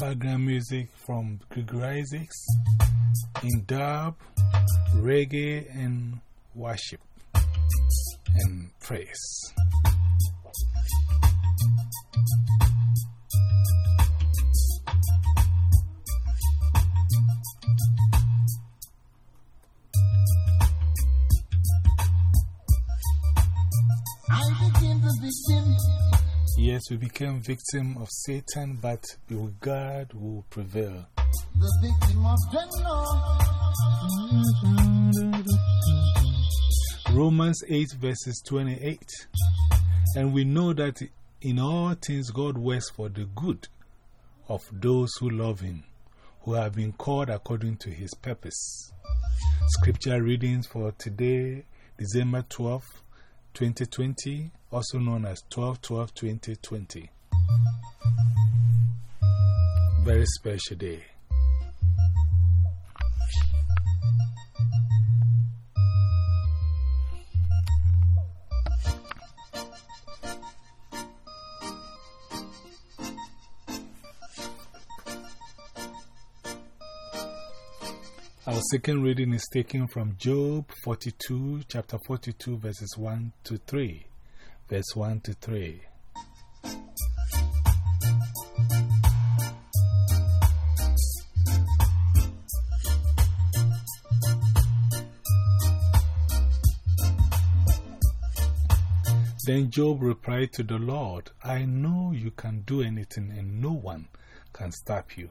background music from Gregory Isaacs in dub, reggae, and worship and praise. Yes, we became victim of Satan, but God will prevail. The victim of Romans 8 verses 28. And we know that in all things God works for the good of those who love Him, who have been called according to His purpose. Scripture readings for today, December 12, 2020, also known as 12 12 2020. Very special day. Our second reading is taken from Job 42, chapter 42, verses 1 to 3. Verse 1 to 3. Then Job replied to the Lord, I know you can do anything and no one can stop you.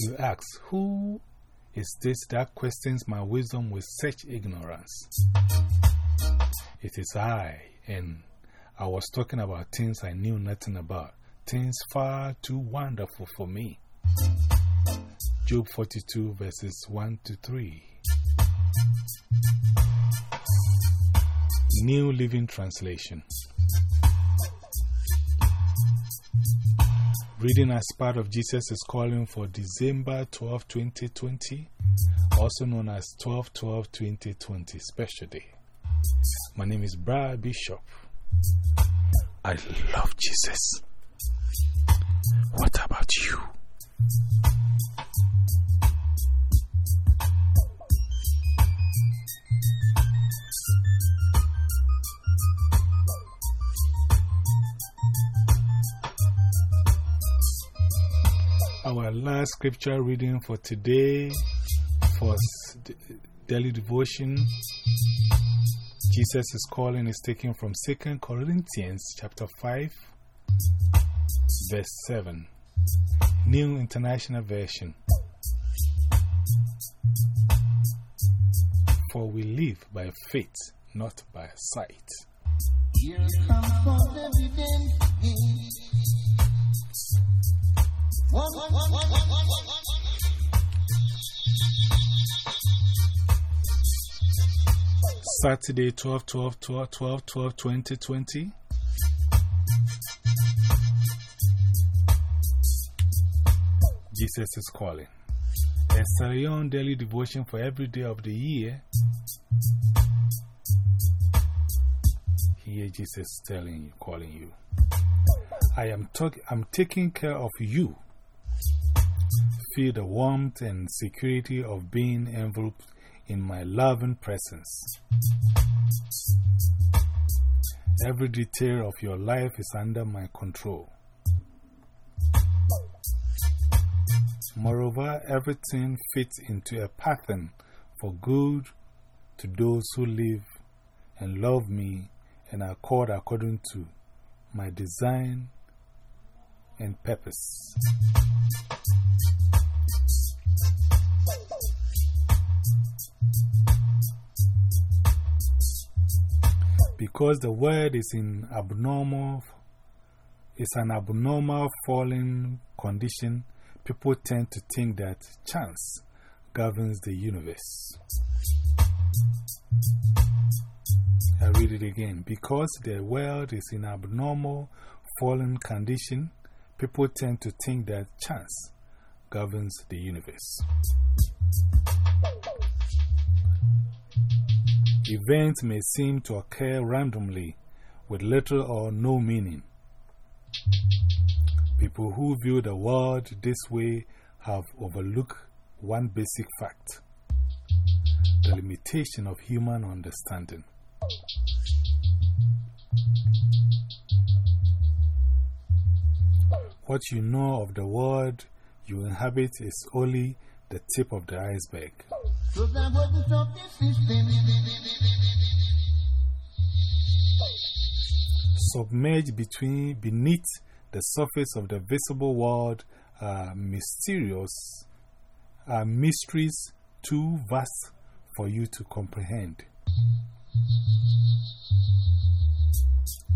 You ask, Who is this that questions my wisdom with such ignorance? It is I, and I was talking about things I knew nothing about, things far too wonderful for me. Job 42, verses 1 to 3. New Living Translation. Reading as part of Jesus is calling for December 12, 2020, also known as 12 12 2020 Special Day. My name is Brad Bishop. I love Jesus. What about you? Last scripture reading for today for daily devotion, Jesus is calling is taken from 2 Corinthians chapter 5, verse 7, New International Version. For we live by faith, not by sight. Saturday 12 12 12 12 12 2020. Jesus is calling. A Sarah Young daily devotion for every day of the year. Here Jesus telling you, calling you. I am, I'm taking care of you feel the warmth and security of being enveloped in my loving presence. Every detail of your life is under my control. Moreover, everything fits into a pattern for good to those who live and love me and are called according to my design and purpose. because the world is in abnormal, it's an abnormal falling condition, people tend to think that chance governs the universe. I read it again. Because the world is in abnormal fallen condition, people tend to think that chance governs the universe. Events may seem to occur randomly with little or no meaning. People who view the world this way have overlooked one basic fact the limitation of human understanding. What you know of the world you inhabit is only the tip of the iceberg. Submerged between, beneath the surface of the visible world are mysterious, are mysteries too vast for you to comprehend.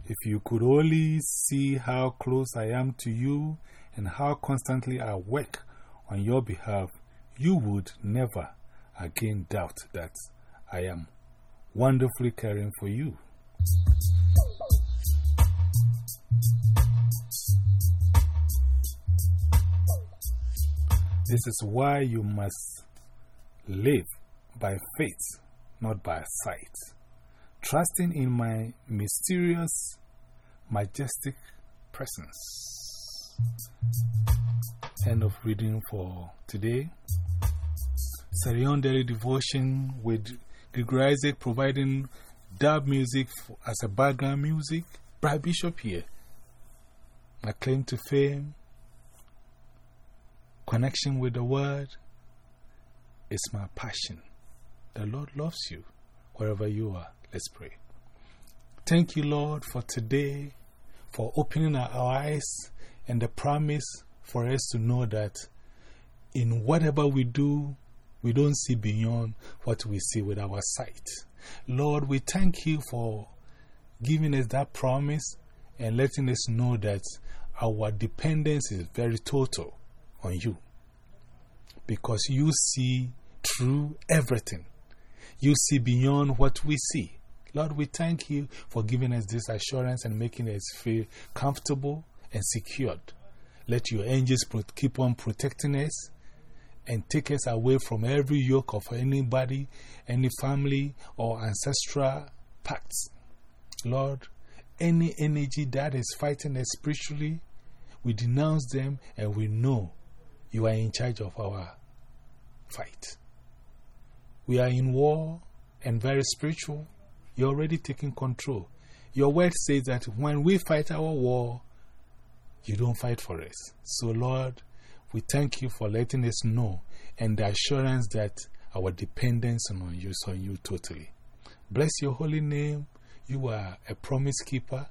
If you could only see how close I am to you and how constantly I work on your behalf, you would never again doubt that I am wonderfully caring for you. This is why you must live by faith, not by sight, trusting in my mysterious, majestic presence. End of reading for today. Sarah Young Daily Devotion with Gregory Isaac providing dub music as a background music. Brad Bishop here. My claim to fame Connection with the Word is my passion. The Lord loves you wherever you are. Let's pray. Thank you, Lord, for today, for opening our eyes and the promise for us to know that in whatever we do, we don't see beyond what we see with our sight. Lord, we thank you for giving us that promise and letting us know that our dependence is very total on you. Because you see through everything, you see beyond what we see. Lord, we thank you for giving us this assurance and making us feel comfortable and secured. Let your angels keep on protecting us and take us away from every yoke of anybody, any family, or ancestral pacts. Lord, any energy that is fighting us spiritually, we denounce them and we know you are in charge of our fight. We are in war and very spiritual. You're already taking control. Your word says that when we fight our war, you don't fight for us. So, Lord, we thank you for letting us know and the assurance that our dependence on you is on you totally. Bless your holy name. You are a promise keeper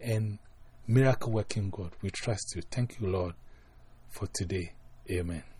and miracle working God. We trust you. Thank you, Lord, for today. Amen.